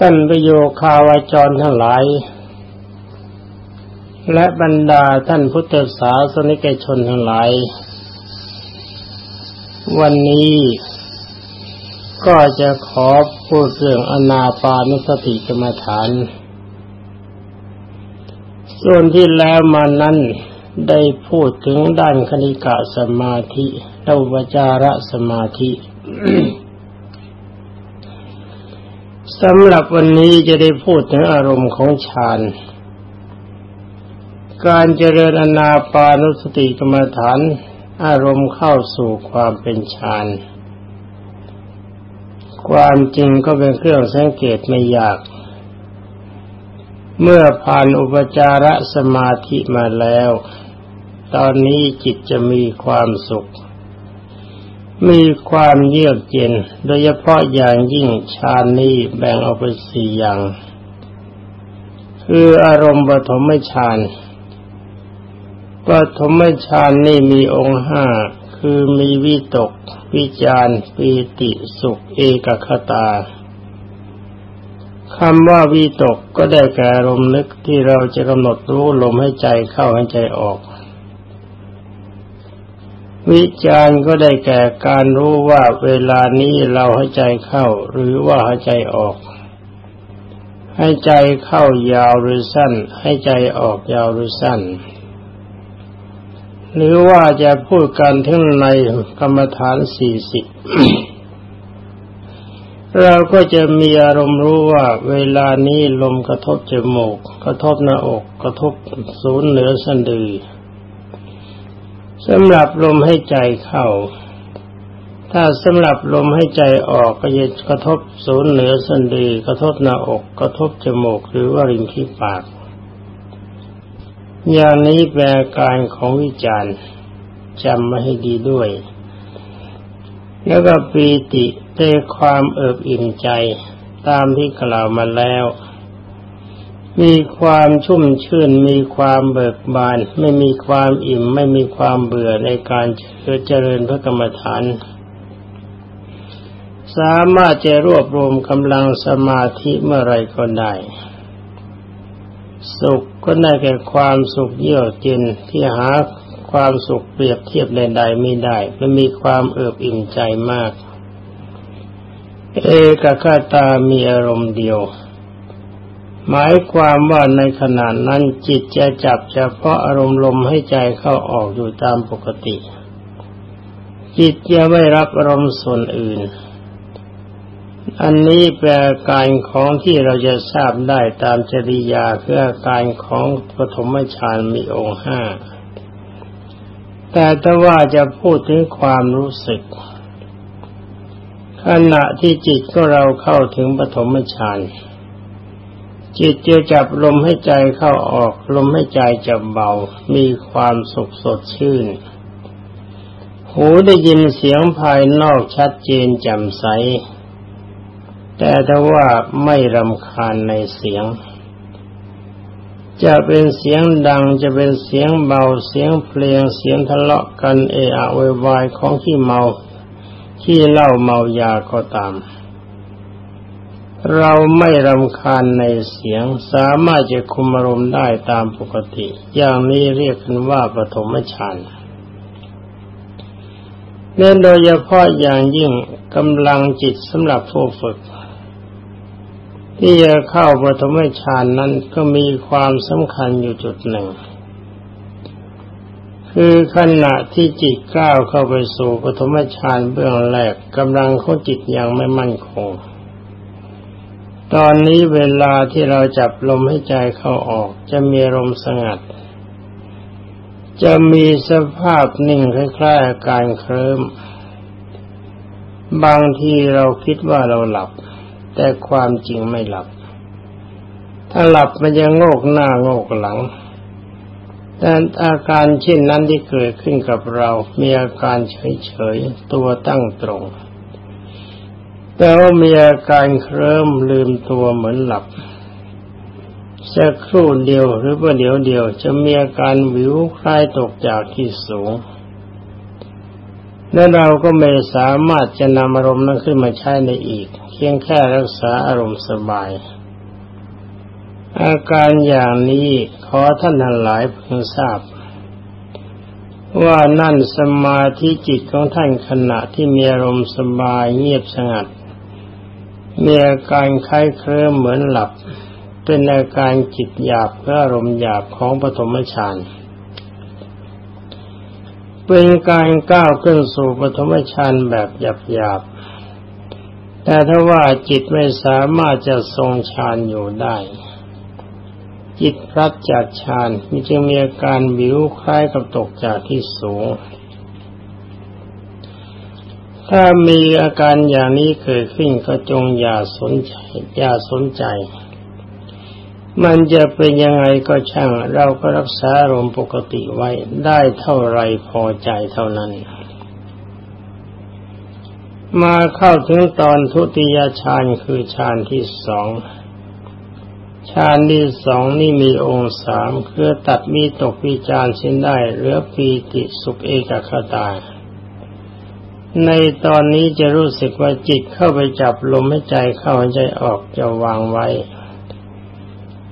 ท่านประโยคาวาจรทั้งหลาย และบรรดาท่านพุทธศาสนิกชนทั้งหลาย วันนี้ก็จะขอพูดเรื่องอนาปานุสติกรรมฐาน ส่วนที่แล้วมานั้นได้พูดถึงด้านคณิกะสมาธิและจาระสมาธิ สำหรับวันนี้จะได้พูดถึงอารมณ์ของฌาน การเจริญอนาปานุสติกรรมฐาน อารมณ์เข้าสู่ความเป็นฌาน ความจริงก็เป็นเครื่องสังเกตไม่ยาก เมื่อผ่านอุปจารสมาธิมาแล้ว ตอนนี้จิตจะมีความสุข มีความเยือกเย็น โดยเฉพาะอย่างยิ่งฌานนี้แบ่งออกเป็นสี่อย่าง คืออารมณ์ปฐมฌานปฐมฌานนี่มีองค์ห้าคือมีวิตก วิจารปีติสุขเอกคตาคำว่าวิตกก็ได้แก่อารมณ์นึกที่เราจะกำหนดรู้ลมให้ใจเข้าให้ใจออก วิจารก็ได้แก่การรู้ว่าเวลานี้เราให้ใจเข้า หรือว่าให้ใจออก ให้ใจเข้ายาวหรือสั้น ให้ใจออกยาวหรือสั้น หรือว่าจะพูดกันทั้งในกรรมฐานสี่สิบเราก็จะมีอารมณ์รู้ว่าเวลานี้ลมกระทบจมูก กระทบหน้าอก กระทบศูนย์เหนือสันดือ สำหรับลมให้ใจเข้า ถ้าสำหรับลมให้ใจออกก็จะกระทบศูนย์เหนือสันดีกระทบหน้าอก กระทบจมูกหรือว่าริมที่ปาก อย่างนี้แปลการของวิจารณ์จำมาให้ดีด้วย แล้วก็ปีติได้ความเอิบอิ่มใจตามที่กล่าวมาแล้ว มีความชุ่มชื่น มีความเบิกบาน ไม่มีความอิ่ม ไม่มีความเบื่อในการเจริญพระกรรมฐาน สามารถจะรวบรวมกำลังสมาธิเมื่อไรก็ได้ สุขก็ได้แก่ความสุขเยือกเย็นที่หาความสุขเปรียบเทียบใดๆไม่ได้มันมีความเอิบอิ่มใจมาก เอกคตามีอารมณ์เดียว หมายความว่าในขณะนั้นจิตจะจับเฉพาะอารมณ์ลมให้ใจเข้าออกอยู่ตามปกติ จิตจะไม่รับอารมณ์ส่วนอื่น อันนี้แปลการของที่เราจะทราบได้ตามจริยาคืออการของปฐมฌานมีองค์ห้าแต่ถ้าว่าจะพูดถึงความรู้สึก ขณะที่จิตก็เราเข้าถึงปฐมฌาน จิตจะจับลมให้ใจเข้าออก ลมให้ใจจะเบา มีความสุขสดชื่น หูได้ยินเสียงภายนอกชัดเจนแจ่มใส แต่ถ้าว่าไม่รำคาญในเสียง จะเป็นเสียงดังจะเป็นเสียงเบาเสียงเพลงเสียงทะเลาะกันเอะอะวายของที่เมาที่เล่าเมายาก็ตาม เราไม่รำคาญในเสียงสามารถจะคุมอารมณ์ได้ตามปกติ อย่างนี้เรียกกันว่าปฐมฌานเน้นโดยเฉพาะอย่างยิ่งกำลังจิตสำหรับผู้ฝึก ที่จะเข้าปฐมฌานนั้นก็มีความสำคัญอยู่จุดหนึ่ง คือขณะที่จิตก้าวเข้าไปสู่ปฐมฌานเบื้องแรกกำลังของจิตยังไม่มั่นคง ตอนนี้เวลาที่เราจับลมให้ใจเข้าออก จะมีลมสงัด จะมีสภาพนิ่งคล้ายๆอาการเคลิ้มบางทีเราคิดว่าเราหลับ แต่ความจริงไม่หลับ ถ้าหลับมันจะโงกหน้าโงกหลัง แต่อาการเช่นนั้นที่เกิดขึ้นกับเรา มีอาการเฉยๆ ตัวตั้งตรง แต่ว่ามีอาการเคลิ้มลืมตัวเหมือนหลับสักครู่เดียวหรือว่าเดี๋ยวเดียว จะมีอาการวิวคล้ายตกจากที่สูง และเราก็ไม่สามารถจะนำอารมณ์นั้นขึ้นมาใช้ในอีกเพียงแค่รักษาอารมณ์สบาย อาการอย่างนี้ขอท่านทั้งหลายเพิ่งทราบ ว่านั่นสมาธิจิตของท่านขณะที่มีอารมณ์สบายเงียบสงัด มีอาการคล้ายเคลิ้มเหมือนหลับ เป็นอาการจิตหยาบและอารมณ์หยาบของปฐมฌานเป็นการก้าวขึ้นสู่ปฐมฌานแบบหยาบๆ แต่ถ้าว่าจิตไม่สามารถจะทรงฌานอยู่ได้ จิตพลัดจากฌานมีจึงมีอาการบิวคล้ายกับตกจากที่สูง ถ้ามีอาการอย่างนี้เกิดขึ้นก็จงอย่าสนใจอย่าสนใจ มันจะเป็นยังไงก็ช่าง เราก็รักษาอารมณ์ปกติไว้ได้เท่าไรพอใจเท่านั้น มาเข้าถึงตอนทุติยฌานคือฌานที่สองฌานที่สองนี่มีองค์สามคือตัดมีตกวิจารสิ้นได้เหลือปีติสุขเอกคตา ในตอนนี้จะรู้สึกว่าจิตเข้าไปจับลมให้ใจเข้าหายใจออกจะวางไว้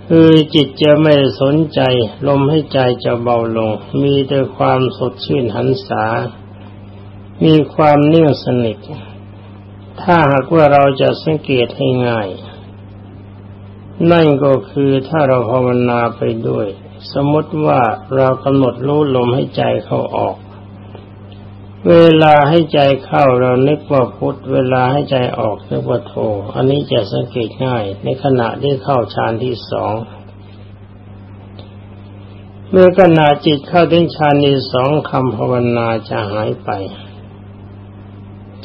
คือจิตจะไม่สนใจ ลมให้ใจจะเบาลง มีแต่ความสดชื่นหันษา มีความเนื่องสนิท ถ้าหากว่าเราจะสังเกตให้ง่าย นั่นก็คือถ้าเราภาวนาไปด้วย สมมติว่าเรากำหนดรู้ลมให้ใจเข้าออก เวลาให้ใจเข้าเรานึกว่าพุทธเวลาให้ใจออกนึกว่าโทอันนี้จะสังเกตง่าย ในขณะที่เข้าฌานที่สองเมื่อขณะจิตเข้าถึงฌานที่สองคำภาวนาจะหายไป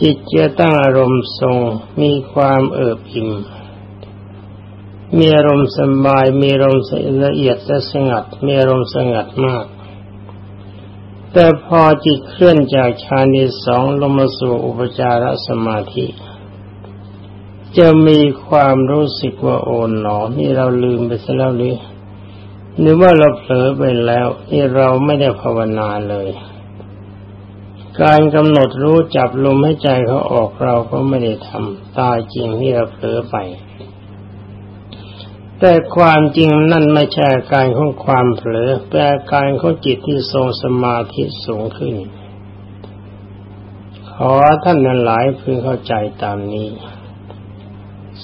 จิตจะตั้งอารมณ์ทรงมีความเอิบอิ่มมีอารมณ์สบายมีอารมณ์ละเอียดและสงัดมีอารมณ์สงัดมาก แต่พอจิตเคลื่อนจากฌานที่สองลงมาสู่อุปจารสมาธิ จะมีความรู้สึกว่าโอนหนอนี่เราลืมไปซะแล้วหรือหรือว่าเราเผลอไปแล้วนี่เราไม่ได้ภาวนาเลย การกำหนดรู้จับลมให้ใจเขาออกเราก็ไม่ได้ทำตายจริงที่เราเผลอไป แต่ความจริงนั่นไม่ใช่การของความเผลอแต่การของจิตที่ทรงสมาธิสูงขึ้น ขอท่านนั้นหลายพึงเข้าใจตามนี้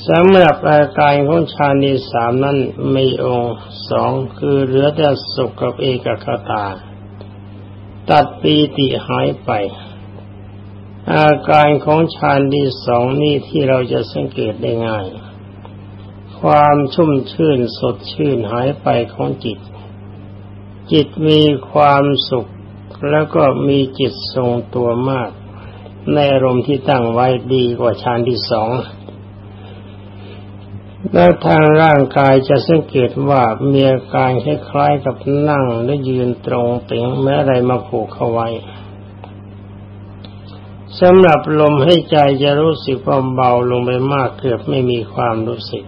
สำหรับอาการของฌานที่สามนั้นมีองค์สองคือเหลือแต่สุขกับเอกคตา ตัดปีติหายไป อาการของฌานที่สองนี่ที่เราจะสังเกตได้ง่าย ความชุ่มชื่นสดชื่นหายไปของจิต จิตมีความสุขแล้วก็มีจิตทรงตัวมาก ในอารมณ์ที่ตั้งไว้ดีกว่าฌานที่สอง แล้วทางร่างกายจะสังเกตว่ามีอาการคล้ายๆกับนั่งและยืนตรงเต็งแม้อะไรมาผูกเข้าไว้สำหรับลมให้ใจจะรู้สึกคว่าเบาลงไปมากเกือบไม่มีความรู้สึก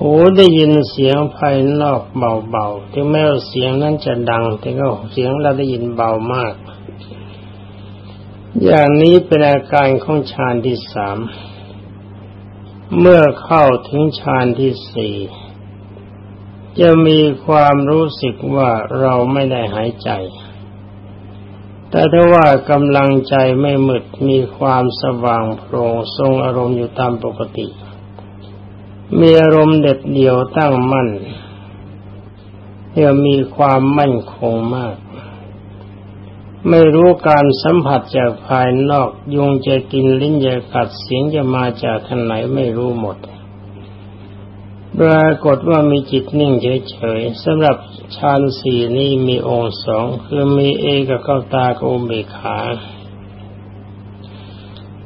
หูได้ยินเสียงภายนอกเบาๆ ถึงแม้ว่าเสียงนั้นจะดัง แต่ก็เสียงเราได้ยินเบามาก อย่างนี้เป็นอาการของฌานที่สาม เมื่อเข้าถึงฌานที่สี่จะมีความรู้สึกว่าเราไม่ได้หายใจ แต่ถ้าว่ากำลังใจไม่มืดมีความสว่างโปร่งทรงอารมณ์อยู่ตามปกติ มีอารมณ์เด็ดเดี่ยวตั้งมั่นเพื่อมีความมั่นคงมาก ไม่รู้การสัมผัสจากภายนอก ยุงจะกินลิ้นจะกัดเสียงจะมาจากทางไหนไม่รู้หมดปรากฏว่ามีจิตนิ่งเฉยๆสำหรับฌานสี่นี้มีองค์สองคือมีเอกเข้าตากับอุเบกขา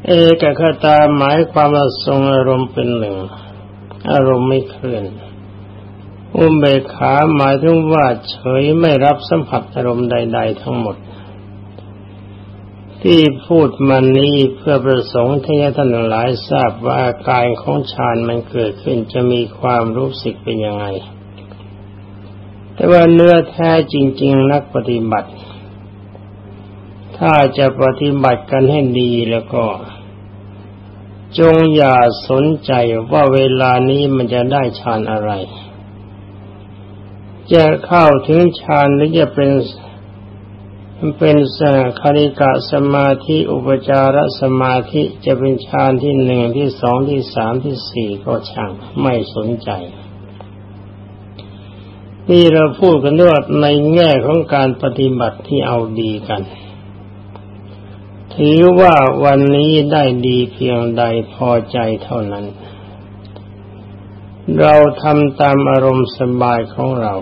เอกคตาหมายความว่าทรงอารมณ์เป็นหนึ่ง อารมณ์ไม่เคลื่อนอุเบกขาหมายถึงว่าเฉยไม่รับสัมผัสอารมณ์ใด ๆ ทั้งหมด ที่พูดมานี้เพื่อประสงค์ที่ท่านหลายทราบว่าอาการของฌานมันเกิดขึ้นจะมีความรู้สึกเป็นยังไง แต่ว่าเนื้อแท้จริง ๆ นักปฏิบัติ ถ้าจะปฏิบัติกันให้ดีแล้วก็ จงอย่าสนใจว่าเวลานี้มันจะได้ฌานอะไร จะเข้าถึงฌานหรือจะเป็นเป็นสคาริกะสมาธิอุปจารสมาธิจะเป็นฌานที่หนึ่งที่สองที่สามที่สี่ก็ช่างไม่สนใจ นี่เราพูดกันด้วยในแง่ของการปฏิบัติที่เอาดีกัน ถือว่าวันนี้ได้ดีเพียงใดพอใจเท่านั้น เราทำตามอารมณ์สบายของเรา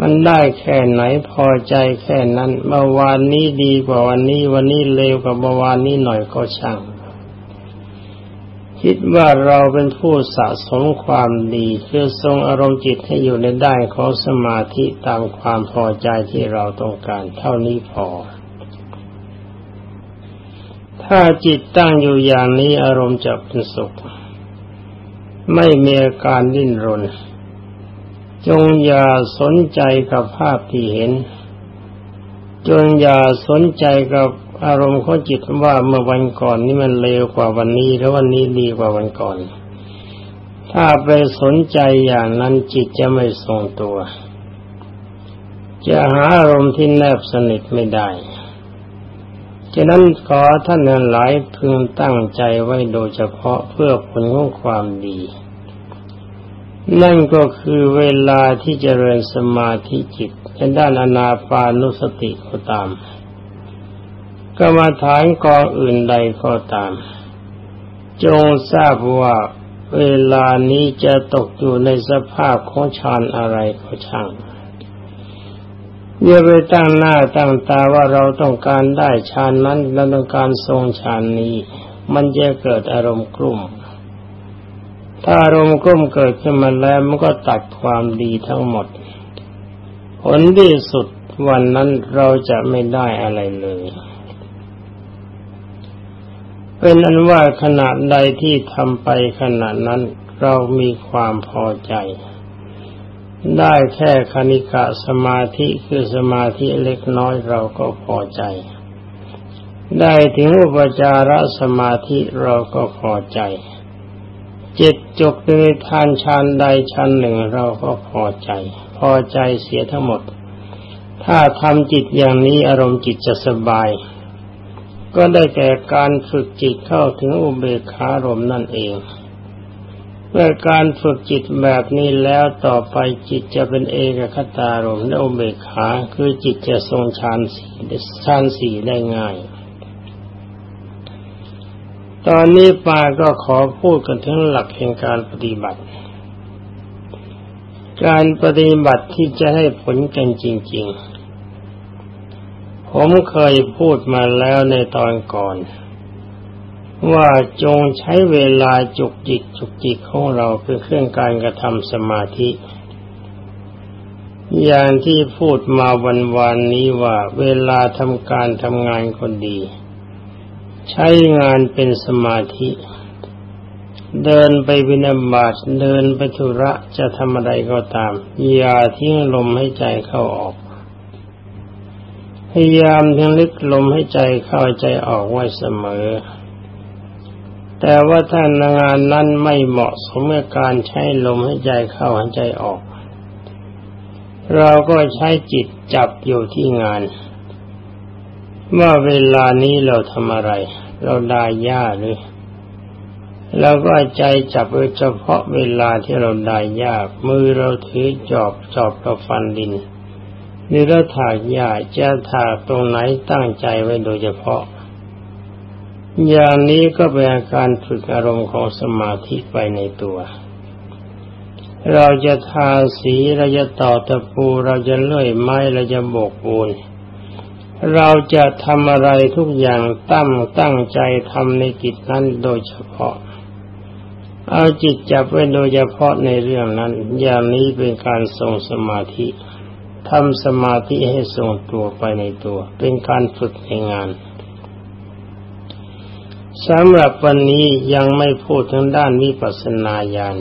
มันได้แค่ไหนพอใจแค่นั้น เมื่อวานนี้ดีกว่าวันนี้ วันนี้เลวกว่าเมื่อวานนี้หน่อยก็ช่าง คิดว่าเราเป็นผู้สะสมความดีคือทรงอารมณ์จิตให้อยู่ในได้ของสมาธิตามความพอใจที่เราต้องการเท่านี้พอ ถ้าจิตตั้งอยู่อย่างนี้อารมณ์จะเป็นสุข ไม่มีอาการดิ้นรน จงอย่าสนใจกับภาพที่เห็น จงอย่าสนใจกับอารมณ์ของจิตว่าเมื่อวันก่อนนี่มันเลวกว่าวันนี้แล้ววันนี้ดีกว่าวันก่อน ถ้าไปสนใจอย่างนั้นจิตจะไม่ทรงตัว จะหาอารมณ์ที่แนบสนิทไม่ได้ ฉะนั้นขอท่านหลายพึงตั้งใจไว้โดยเฉพาะเพื่อผลของความดี นั่นก็คือเวลาที่เจริญสมาธิจิตในด้านอนาปานุสติก็ตามกรรมฐานกองอื่นใดก็ตาม จงทราบว่าเวลานี้จะตกอยู่ในสภาพของฌานอะไรก็ช่าง อย่าไปตั้งหน้าตั้งตาว่าเราต้องการได้ฌานนั้นเราต้องการทรงฌานนี้ มันจะเกิดอารมณ์กลุ่ม ถ้าอารมณ์ก้มเกิดขึ้นมาแล้วมันก็ตัดความดีทั้งหมด ผลที่สุดวันนั้นเราจะไม่ได้อะไรเลย เป็นอันว่าขณะใดที่ทำไปขณะนั้นเรามีความพอใจ ได้แค่คณิกะสมาธิคือสมาธิเล็กน้อยเราก็พอใจ ได้ถึงอุปจารสมาธิเราก็พอใจจิตจกในทานชานใดชานหนึ่งเราก็พอใจ พอใจเสียทั้งหมด ถ้าทำจิตอย่างนี้อารมณ์จิตจะสบาย ก็ได้แก่การฝึกจิตเข้าถึงอุเบกขารมนั่นเอง เมื่อการฝึกจิตแบบนี้แล้วต่อไปจิตจะเป็นเอกคตารมและอุเบกขาคือจิตจะทรงฌานสี่ฌานสี่ได้ง่าย ตอนนี้ปาก็ขอพูดกันถึงหลักแห่งการปฏิบัติ การปฏิบัติที่จะให้ผลกันจริง ๆ ผมเคยพูดมาแล้วในตอนก่อน ว่าจงใช้เวลาจุกจิกจุกจิกของเราเป็นเครื่องการกระทำสมาธิ อย่างที่พูดมาวันวานนี้ว่าเวลาทำการทำงานคนดี ใช้งานเป็นสมาธิ เดินไปวินาบาตเดินไปธุระจะทำอะไรก็ตาม อย่าทิ้งลมให้ใจเข้าออก พยายามทิ้งลึกลมให้ใจเข้าใจออกไว้เสมอ แต่ว่าถ้างานนั้นไม่เหมาะสมกับการใช้ลมให้ใจเข้าให้ใจออก เราก็ใช้จิตจับอยู่ที่งาน ว่าเวลานี้เราทำอะไร เราได้ยาหรือเราก็ใจจับเฉพาะเวลาที่เราได้ยามือเราถือจอบจอบกับฟันดินนี่เราถากหญ้าจะถากตรงไหนตั้งใจไว้โดยเฉพาะ อย่างนี้ก็เป็นการฝึกอารมณ์ของสมาธิไปในตัว เราจะทาสีเราจะต่อตะปูเราจะเลื่อยไม้เราจะโบกปูน เราจะทำอะไรทุกอย่างตั้งตั้งใจทำในกิจนั้นโดยเฉพาะ เอาจิตจับไว้โดยเฉพาะในเรื่องนั้น อย่างนี้เป็นการทรงสมาธิทำสมาธิให้ทรงตัวไปในตัว เป็นการฝึกในงาน สำหรับวันนี้ยังไม่พูดถึงด้านวิปัสสนาญาณ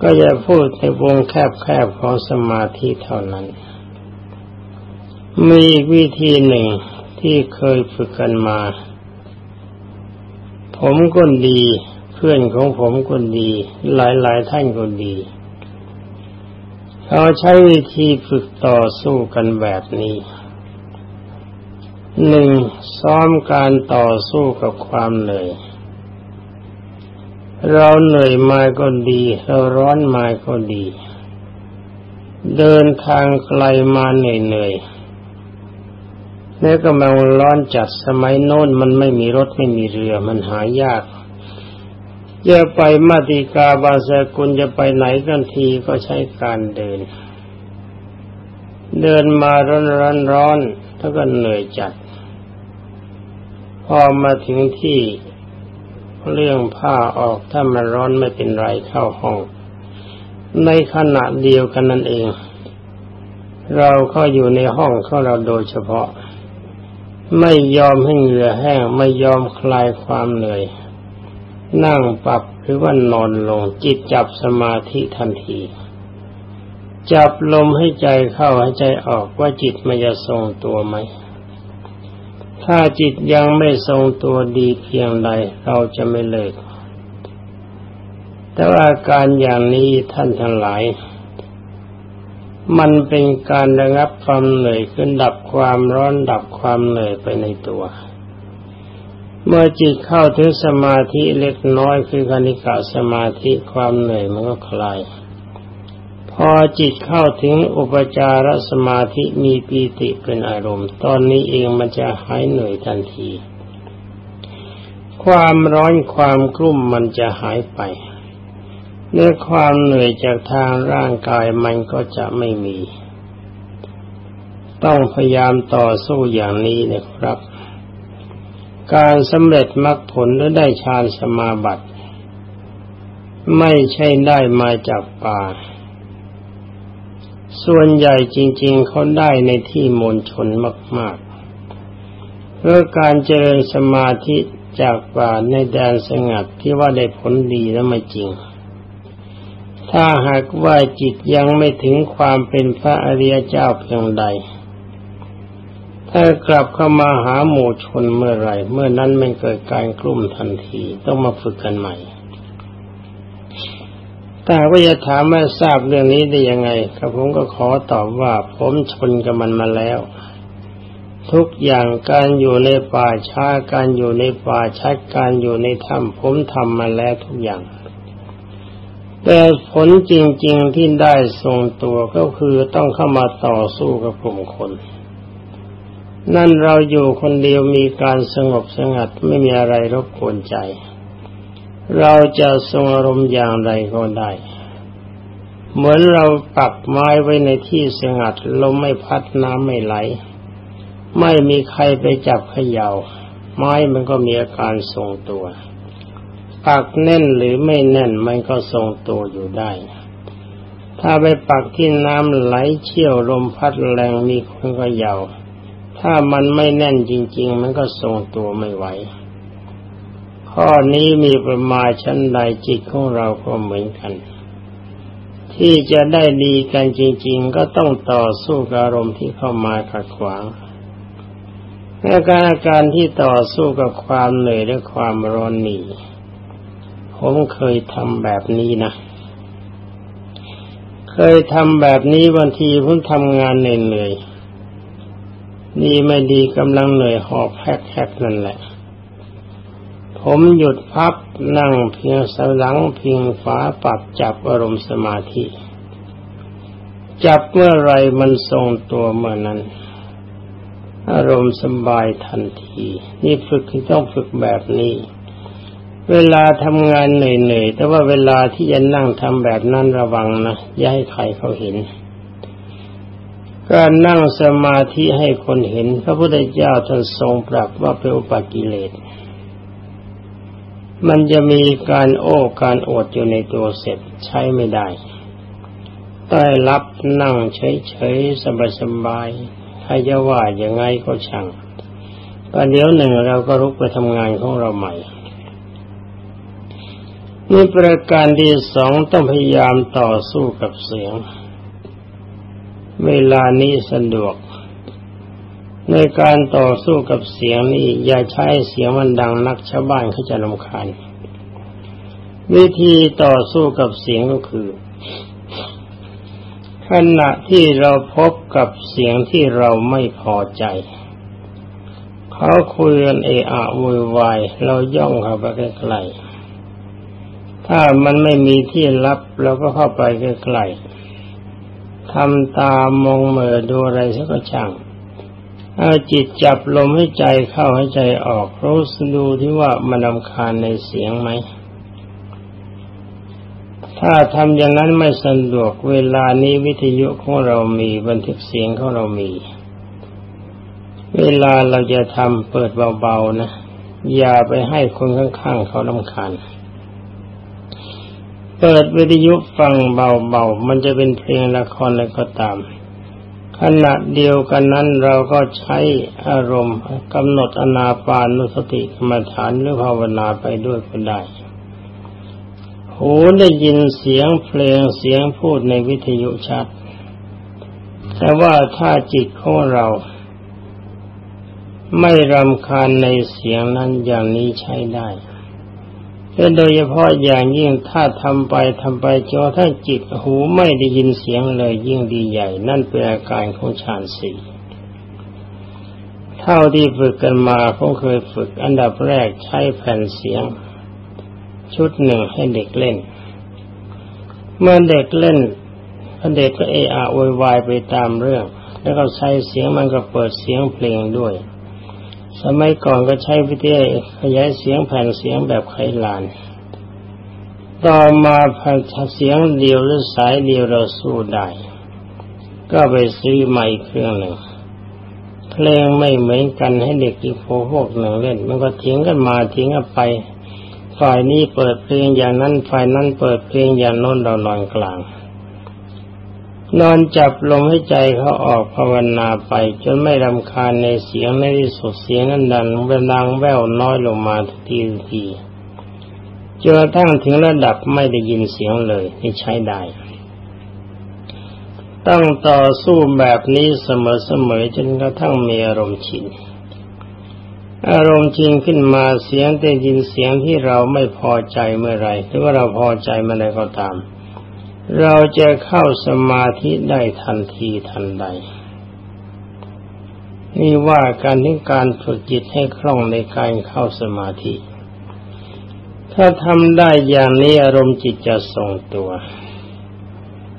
ก็จะพูดในวงแคบๆของสมาธิเท่านั้น มีวิธีหนึ่งที่เคยฝึกกันมา ผมก็ดี เพื่อนของผมก็ดี หลายๆท่านก็ดี เขาใช้วิธีฝึกต่อสู้กันแบบนี้ หนึ่งซ้อมการต่อสู้กับความเหนื่อย เราเหนื่อยมาก็ดี เราร้อนมาก็ดี เดินทางไกลมาเหนื่อยๆนี่ก็มาร้อนจัดสมัยโน้นมันไม่มีรถไม่มีเรือมันหายากจะไปมาติกาบาสกุลจะไปไหนกันทีก็ใช้การเดิน เดินมาร้อนร้อนร้อนแล้วก็เหนื่อยจัด พอมาถึงที่เรื่องผ้าออกถ้ามันร้อนไม่เป็นไรเข้าห้อง ในขณะเดียวกันนั่นเอง เราก็อยู่ในห้องของเราโดยเฉพาะ ไม่ยอมให้เหงื่อแห้งไม่ยอมคลายความเหนื่อย นั่งปรับหรือว่านอนลงจิตจับสมาธิทันที จับลมให้ใจเข้าให้ใจออกว่าจิตมันจะทรงตัวไหม ถ้าจิตยังไม่ทรงตัวดีเพียงใดเราจะไม่เลิก แต่ว่าการอย่างนี้ท่านทั้งหลาย มันเป็นการระงับความเหนื่อยขึ้นดับความร้อนดับความเหนื่อยไปในตัว เมื่อจิตเข้าถึงสมาธิเล็กน้อยคือคณิกะสมาธิความเหนื่อยมันก็คลาย พอจิตเข้าถึงอุปจารสมาธิมีปีติเป็นอารมณ์ ตอนนี้เองมันจะหายเหนื่อยทันที ความร้อนความกลุ่มมันจะหายไปเนื้อความเหนื่อยจากทางร่างกายมันก็จะไม่มี ต้องพยายามต่อสู้อย่างนี้นะครับ การสำเร็จมรรคผลหรือได้ฌานสมาบัติ ไม่ใช่ได้มาจากป่า ส่วนใหญ่จริง ๆเขาได้ในที่มณฑลมาก ๆ เพื่อการเจริญสมาธิจากป่าในแดนสงัดที่ว่าได้ผลดีแล้วไม่จริง ถ้าหากว่าจิตยังไม่ถึงความเป็นพระอริยเจ้าเพียงใด ถ้ากลับเข้ามาหาหมู่ชนเมื่อไรเมื่อนั้นมันเกิดการกลุ่มทันทีต้องมาฝึกกันใหม่ แต่ว่าจะถามว่าทราบเรื่องนี้ได้ยังไงครับผมก็ขอตอบว่าผมชนกับมันมาแล้ว ทุกอย่างการอยู่ในป่าช้าการอยู่ในป่าชัดการอยู่ในถ้ำผมทำมาแล้วทุกอย่าง แต่ผลจริง ๆที่ได้ทรงตัวก็คือต้องเข้ามาต่อสู้กับกลุ่มคนนั่นเราอยู่คนเดียวมีการสงบสงัดไม่มีอะไรรบกวนใจ เราจะทรงอารมณ์อย่างไรก็ได้ เหมือนเราปักไม้ไว้ในที่สงัดลมไม่พัดน้ำไม่ไหล ไม่มีใครไปจับเขยา่า ไม้มันก็มีอาการทรงตัวปักแน่นหรือไม่แน่นมันก็ทรงตัวอยู่ได้ ถ้าไปปักที่น้ำไหลเชี่ยวลมพัดแรงมีคนก็เยา่าถ้ามันไม่แน่นจริง ๆ มันก็ทรงตัวไม่ไหว ข้อนี้มีประมาณชั้นใดจิตของเราก็เหมือนกัน ที่จะได้ดีกันจริง ๆ ก็ต้องต่อสู้กับอารมณ์ที่เข้ามาขัดขวางในการอาการที่ต่อสู้กับความเหนื่อยและความร้อนนี่ผมเคยทำแบบนี้นะ เคยทำแบบนี้บางทีผมทำงานเหนื่อยดีไม่ดีกำลังเหนื่อยหอบแฮกๆนั่นแหละ ผมหยุดพับนั่งเพียงสลังพิงฝาปัดจับอารมณ์สมาธิ จับเมื่อไรมันทรงตัวเมื่อนั้น อารมณ์สบายทันที นี่ฝึกที่ต้องฝึกแบบนี้ เวลาทำงานเหนื่อยๆ แต่ว่าเวลาที่จะนั่งทำแบบนั้นระวังนะอย่าให้ใครเขาเห็นการนั่งสมาธิให้คนเห็น พระพุทธเจ้าท่านทรงปรับว่าเป็นอุปกิเลส มันจะมีการโอ้การอดอยู่ในตัวเสร็จใช้ไม่ได้ใต้รับนั่งเฉยๆสบายๆใครจะว่าอย่างไงก็ช่างประเดี๋ยวหนึ่งเราก็รุกไปทำงานของเราใหม่นี่ประการที่สองต้องพยายามต่อสู้กับเสียง เวลานี้สะดวก ในการต่อสู้กับเสียงนี้อย่าใช้เสียงมันดังนักชาวบ้านเขาจะรำคาญวิธีต่อสู้กับเสียงก็คือ ขณะที่เราพบกับเสียงที่เราไม่พอใจเขาคุยกันเอะอะวุ่นวายเราย่องเข้าไปใกล้ๆถ้ามันไม่มีที่รับเราก็เข้าไปใกล้ๆทำตามองเมอดูอะไรสักช่าง เอาจิตจับลมให้ใจเข้าให้ใจออกรู้สดูที่ว่ามันลำคาญในเสียงไหม ถ้าทำอย่างนั้นไม่สะดวกเวลานี้วิทยุของเรามีบันทึกเสียงของเรามี เวลาเราจะทำเปิดเบาๆนะ อย่าไปให้คนข้างๆเขาลำคาญเปิดวิทยุฟังเบาๆ มันจะเป็นเพลงละครอะไรก็ตาม ขณะเดียวกันนั้นเราก็ใช้อารมณ์กำหนดอนาปานุสติกรรมฐานหรือภาวนาไปด้วยก็ได้ หูได้ยินเสียงเพลงเสียงพูดในวิทยุชัด แต่ว่าถ้าจิตของเรา ไม่รำคาญในเสียงนั้นอย่างนี้ใช้ได้ แต่โดยเฉพาะอย่างยิ่งถ้าทำไปทำไปจนถ้าจิตหูไม่ได้ยินเสียงเลยยิ่งดีใหญ่ นั่นเป็นอาการของฌานสี่เท่าที่ฝึกกันมาผมเคยฝึกอันดับแรกใช้แผ่นเสียง ชุดหนึ่งให้เด็กเล่น เมื่อเด็กเล่นเด็กก็เอะอะโวยวายไปตามเรื่อง แล้วก็ใช้เสียงมันก็เปิดเสียงเพลงด้วย สมัยก่อนก็ใช้วิทยุขยายเสียงแผ่นเสียงแบบไขลาน ต่อมาแผ่นเสียงเดียวหรือสายเดียวเราสู้ได้ ก็ไปซื้อใหม่เครื่องหนึ่งเพลงไม่เหมือนกันให้เด็กอีกพวกหนึ่งเล่น มันก็ทิ้งกันมาทิ้งกันไป ฝ่ายนี้เปิดเพลงอย่างนั้นฝ่ายนั้นเปิดเพลงอย่างน้นเรานอนกลาง นอนจับลมให้ใจเขาออกภาวนาไป จนไม่รำคาญในเสียงในที่สุดเสียงนั้นดันเวลางแววน้อยลงมาทุกทีทุกทีจนกระทั่งถึงระดับไม่ได้ยินเสียงเลยนี่ใช้ได้ต้องต่อสู้แบบนี้เสมอๆจนกระทั่งมีอารมณ์ชินอารมณ์จริงขึ้นมาเสียงได้ยินเสียงที่เราไม่พอใจเมื่อไรหรือว่าเราพอใจเมื่อไรก็ตาม เราจะเข้าสมาธิได้ทันทีทันใด นี่ว่าการที่การฝึกจิตให้คล่องในการเข้าสมาธิ ถ้าทำได้อย่างนี้อารมณ์จิตจะทรงตัว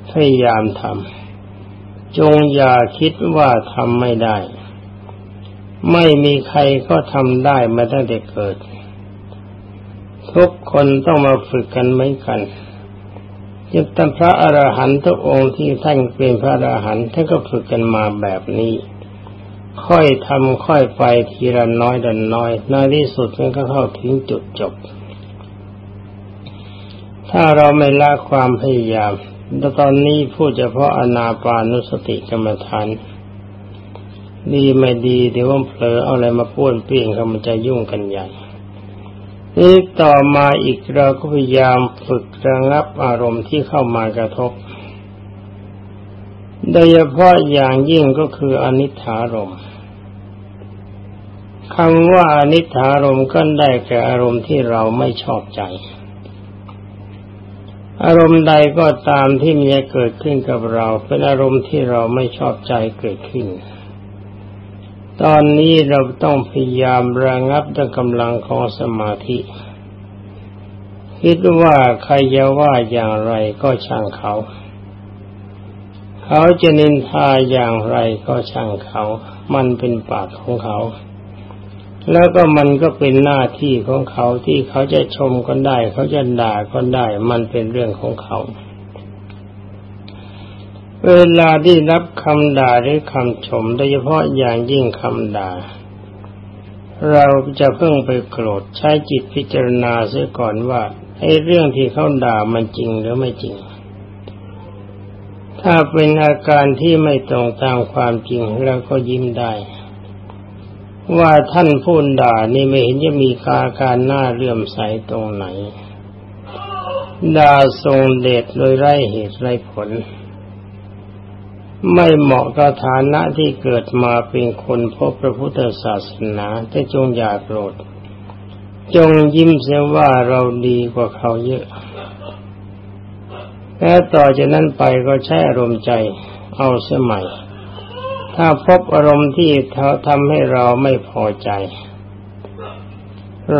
พยายามทำจงอย่าคิดว่าทำไม่ได้ ไม่มีใครก็ทำได้มาตั้งแต่เกิด ทุกคนต้องมาฝึกกันเหมือนกัน ยึดตั้งพระอรหันต์ทุกองค์ที่ท่านเป็นพระอรหันต์ท่านก็ฝึกกันมาแบบนี้ ค่อยทำค่อยไปทีละน้อยดันน้อยในที่สุดมันก็เข้าถึงจุดจบ ถ้าเราไม่ละความพยายามตอนนี้พูดเฉพาะอนาปานุสติกรรมฐานดีไม่ดีเดี๋ยวว่าเผลอเอาอะไรมาป้วนเปี้ยงเขามันจะยุ่งกันใหญ่ นี่ต่อมาอีกเราก็พยายามฝึกระงับอารมณ์ที่เข้ามากระทบ โดยเฉพาะอย่างยิ่งก็คืออนิถารมคำว่าอนิถารมก็ได้แก่อารมณ์ที่เราไม่ชอบใจ อารมณ์ใดก็ตามที่มีเกิดขึ้นกับเรา เป็นอารมณ์ที่เราไม่ชอบใจเกิดขึ้น ตอนนี้เราต้องพยายามระงับด้วยกำลังของสมาธิ คิดว่าใครจะว่าอย่างไรก็ช่างเขา เขาจะนินทาอย่างไรก็ช่างเขา มันเป็นปากของเขา แล้วก็มันก็เป็นหน้าที่ของเขาที่เขาจะชมก็ได้ เขาจะด่าก็ได้ มันเป็นเรื่องของเขา เวลาที่รับคำด่าหรือคำชม โดยเฉพาะอย่างยิ่งคำด่า เราจะเพิ่งไปโกรธใช้จิตพิจารณาเสียก่อนว่าไอ้เรื่องที่เขาด่ามันจริงหรือไม่จริง ถ้าเป็นอาการที่ไม่ตรงตามความจริงเราก็ยิ้มได้ ว่าท่านพูดด่านี่ไม่เห็นจะมีกาการหน้าเลื่อมใสตรงไหน ด่าทรงเดชโดยไร้เหตุไร้ผล ไม่เหมาะกับฐานะที่เกิดมาเป็นคนพบพระพุทธศาสนาแต่จงอย่าโกรธ จงยิ้มเสียว่าเราดีกว่าเขาเยอะ และต่อจากนั้นไปก็ใช้อารมณ์ใจเอาเสียใหม่ถ้าพบอารมณ์ที่เขาทำให้เราไม่พอใจ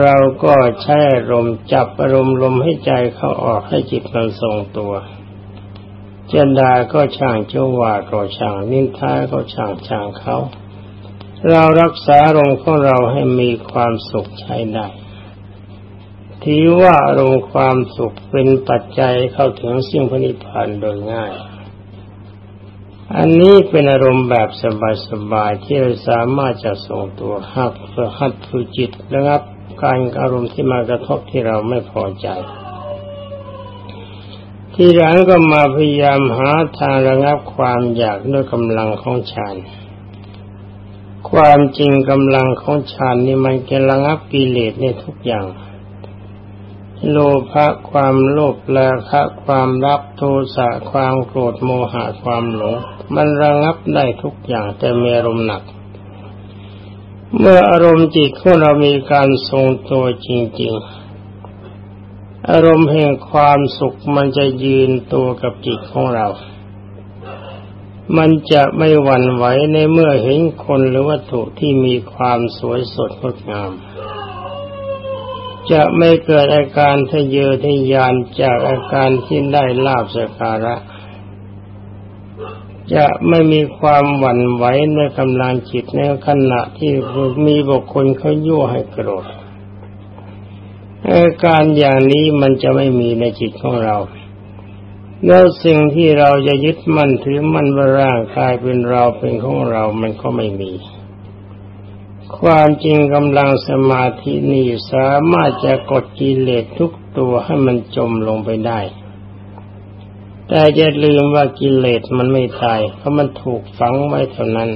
เราก็ใช้อารมณ์จับอารมณ์ลมให้ใจเขาออกให้จิตมันทรงตัว จนดาก็ช่างเจ้าว่าก็ช่างนินทาก็ช่างช่างเขา เรารักษาอารมณ์ของเราให้มีความสุขใช้ได้ถือว่าอารมณ์ความสุขเป็นปัจจัยเข้าถึงสิ่งพนิพพานโดยง่าย อันนี้เป็นอารมณ์แบบสบายๆที่เราสามารถจะส่งตัวหักเพื่อหัดฝึกจิตนะครับ การอารมณ์ที่มากระทบที่เราไม่พอใจ ที่หลังก็มาพยายามหาทางระงับความอยากด้วยกำลังของฌานความจริงกำลังของฌานนี่มันจะระงับกิเลสในทุกอย่าง โลภะความโลภราคะความรักโทสะความโกรธโมหะความหลง มันระงับได้ทุกอย่างแต่มีอารมณ์หนัก เมื่ออารมณ์จิตของเรามีการทรงตัวจริง ๆ อารมณ์แห่งความสุขมันจะยืนตัวกับจิตของเรา มันจะไม่หวั่นไหวในเมื่อเห็นคนหรือวัตถุที่มีความสวยสดงดงาม จะไม่เกิดอาการทะเยอทะยานจากอาการที่ได้ลาบสการะ จะไม่มีความหวั่นไหวในกำลังจิตในขณะที่มีบุคคลเขายั่วให้โกรธ อาการอย่างนี้มันจะไม่มีในจิตของเรา แล้วสิ่งที่เราจะยึดมั่นถือมั่นว่าร่างกายเป็นเราเป็นของเรา มันก็ไม่มี ความจริงกำลังสมาธินี่สามารถจะกดกิเลสทุกตัวให้มันจมลงไปได้ แต่จะลืมว่ากิเลสมันไม่ตาย เพราะมันถูกฝังไว้เท่านั้น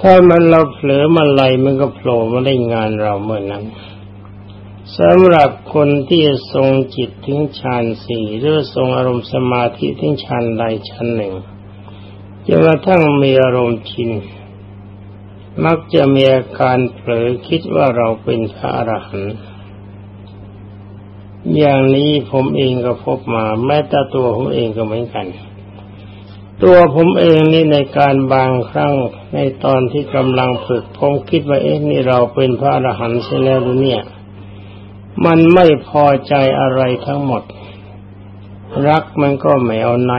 ถ้ามันเราเผลอมาไหลมันก็โผล่มาได้งานเราเมื่อนั้น สำหรับคนที่ทรงจิตถึงฌานสี่หรือทรงอารมณ์สมาธิถึงฌานใดชั้นหนึ่งจนกระทั่งมีอารมณ์ชิน มักจะมีอาการเผลอคิดว่าเราเป็นพระอรหันต์อย่างนี้ผมเองก็พบมา แม้แต่ตัวผมเองก็เหมือนกัน ตัวผมเองนี่ในการบางครั้งในตอนที่กำลังฝึกผมคิดว่าเอ๊ะนี่เราเป็นพระอรหันต์ใช่แล้วหรือเนี่ย มันไม่พอใจอะไรทั้งหมด รักมันก็ไม่เอาไหน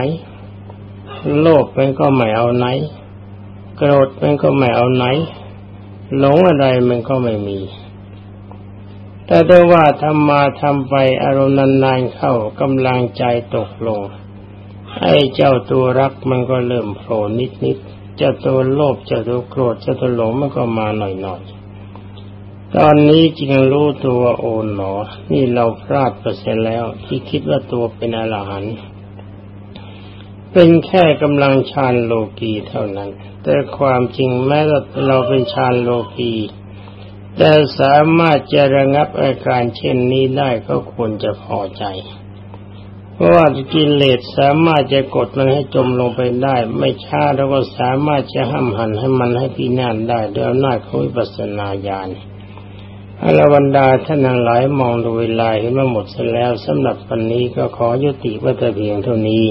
โลภมันก็ไม่เอาไหน โกรธมันก็ไม่เอาไหน หลงอะไรมันก็ไม่มี แต่ได้ว่าทำมาทำไปอารมณ์นานๆเข้ากำลังใจตกลง ไอ้เจ้าตัวรักมันก็เริ่มโผล่นิดๆเจ้าตัวโลภเจ้าตัวโกรธเจ้าตัวหลงมันก็มาหน่อยๆ ตอนนี้จึงรู้ตัวโอนหนอ นี่เราพลาดไปเสียแล้ว ที่คิดว่าตัวเป็นอรหันต์เป็นแค่กำลังฌานโลกีเท่านั้น แต่ความจริงแม้เราเป็นฌานโลกีแต่สามารถจะระงับอาการเช่นนี้ได้ก็ควรจะพอใจ เพราะว่ากิเลสสามารถจะกดมันให้จมลงไปได้ ไม่ช้าเราก็สามารถจะห้ามหันให้มันให้พินาศได้ด้วยอำนาจของวิปัสสนาญาณ อรวันดาท่านหลายมองดูเวลาเห็นว่าหมดเสแล้วสำหรับวันนี้ก็ขอยุติวัตเพียงเท่านี้